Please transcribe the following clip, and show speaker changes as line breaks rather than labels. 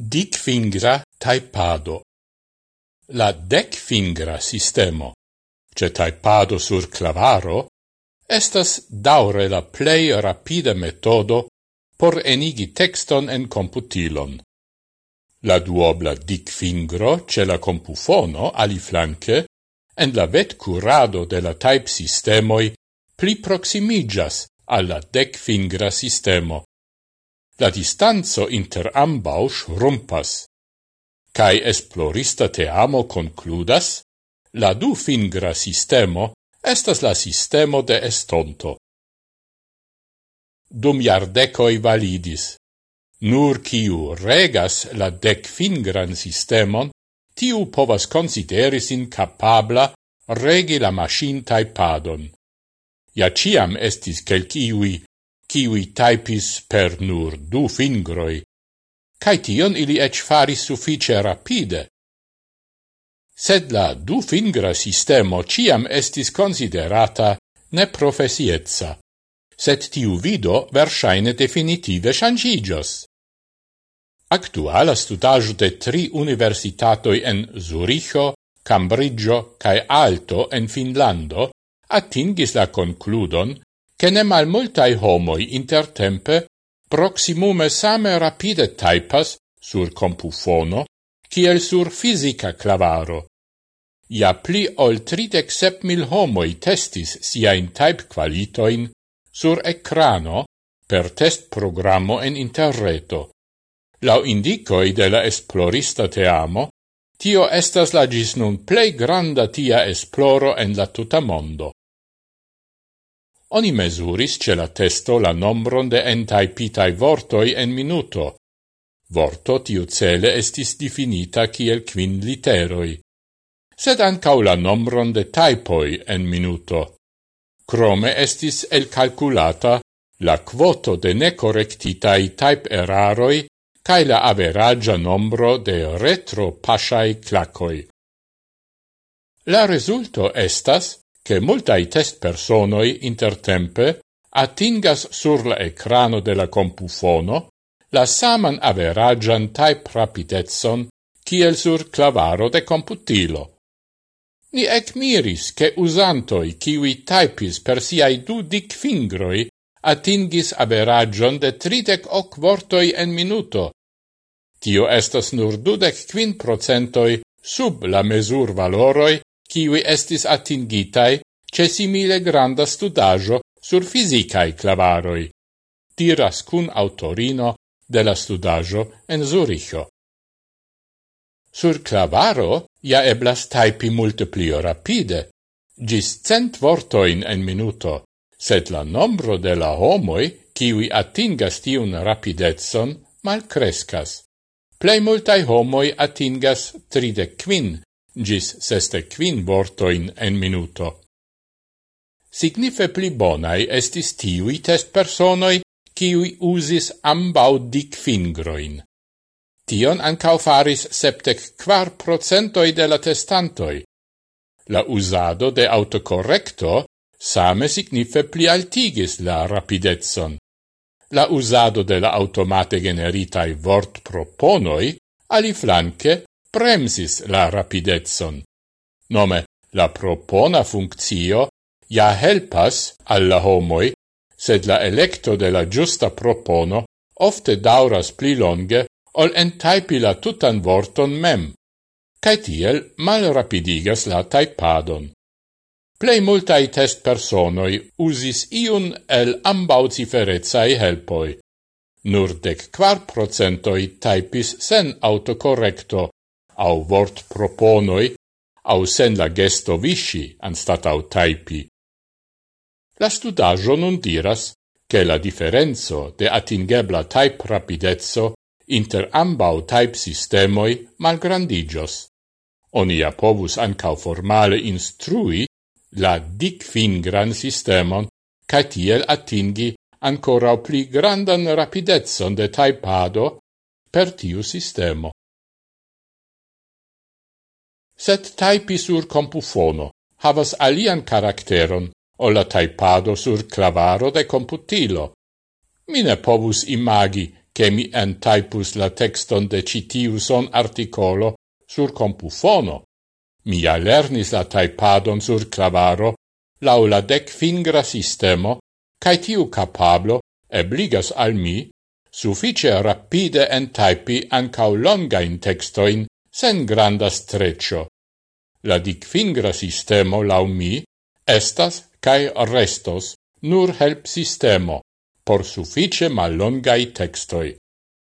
dicfingra taipado. La decfingra sistemo, ce taipado sur clavaro, estas daure la plei rapida metodo por enigi texton en computilon. La duobla dicfingro ce la compufono aliflanque en la vet curado de la type sistemoi pli proximigas alla decfingra sistemo, la distanzo inter ambau shrumpas. Cai esplorista te amo concludas, la du fingra sistemo estas la sistemo de estonto. Dum iardecoi validis. Nur ciu regas la dec fingran sistemon, tiu povas consideris incapabla regi la machin padon. Ja ciam estis quelciui kiwi taipis per nur du fingroi, cae tion ili ec faris suffice rapide. Sed la du fingra sistemo ciam estis considerata ne profesiezza, sed tiu vido versaine definitive shangigios. Actuala studaggio de tri universitatoi en Zuricho, Cambridgeo, cae Alto en Finlando attingis la concludon che ne mal multai homoi intertempe proximume same rapide taipas sur compufono kiel sur fisica clavaro. Ia pli ol tridec sep mil homoi testis siain type qualitoin sur ecrano per test programmo en interreto. Lau indicoi de la esplorista teamo, tio estas la gis nun plei granda tia esploro en la tuta mondo. Oni mesuris ce la testo la nombron de entaipitai vortoi en minuto. Vorto tiu cele estis definita kiel quin literoi, sed ancau la nombron de taipoi en minuto. Crome estis el calculata la quoto de necorrectitai type eraroi cae la averagia nombro de retro pasai clacoi. La resulto estas che multai test personoi intertempe atingas sur la ecrano de la compufono la saman averagian type rapidetson kiel sur clavaro de computilo. Ni ecmiris che usantoi kiwi typis per siai du dic fingroi atingis averagion de tridec hoc vortoi en minuto. Tio estas nur dudec quin procentoi sub la mesur valoroi kiwi estis atingitai ce simile granda studajo sur fisicae clavaroi, diras cun autorino de la studajo en Zuricho. Sur clavaro ja eblas taipi multe plio rapide, gis cent vortoin en minuto, sed la nombro de la homoi, kiwi atingas tiun mal crescas. Plei multai homoi atingas tridec quin gis seste quin vortoin en minuto. Signife pli bonai estis tiui test personoi kiui usis ambau dic fingroin. Tion ancau faris septec quar procentoi de la testantoi. La usado de autocorrecto same signife pli altigis la rapidezzon. La usado de la automate generitai vort proponoi, ali flanque, bremsis la rapidetson. Nome, la propona funzio ja helpas alla homoi, sed la electo de la giusta propono ofte dauras pli longe ol entaipi la tutan vorton mem, cae tiel mal rapidigas la taipadon. Plei multai test personoi usis iun el ambau ciferezai helpoi. Nur dec quar procentoi taipis sen autocorrecto, au vort proponoi, au sen la gesto visci anstatau taipi. La studaggio nun diras che la differenzo de atingebla type rapidezzo inter ambau type sistemoi malgrandigios. Onia povus ancau formale instrui la dic fingran sistemon ca tiel atingi ancora pli grandan rapidezzon de taipado per tiu sistemo set taipi sur compufono havas alian caracteron o la taipado sur clavaro de computilo. Mi ne povus imagi che mi entaipus la texton de citiu son articolo sur compufono. Mi lernis la taipadon sur clavaro lau la dec fingra sistemo, cae tiu capablo ebligas al mi suffice rapide entaipi ancau longain textoin sen granda streccio. La dicfingra sistemo, lau mi, estas cae restos nur help sistemo por suffice mallongai textoi.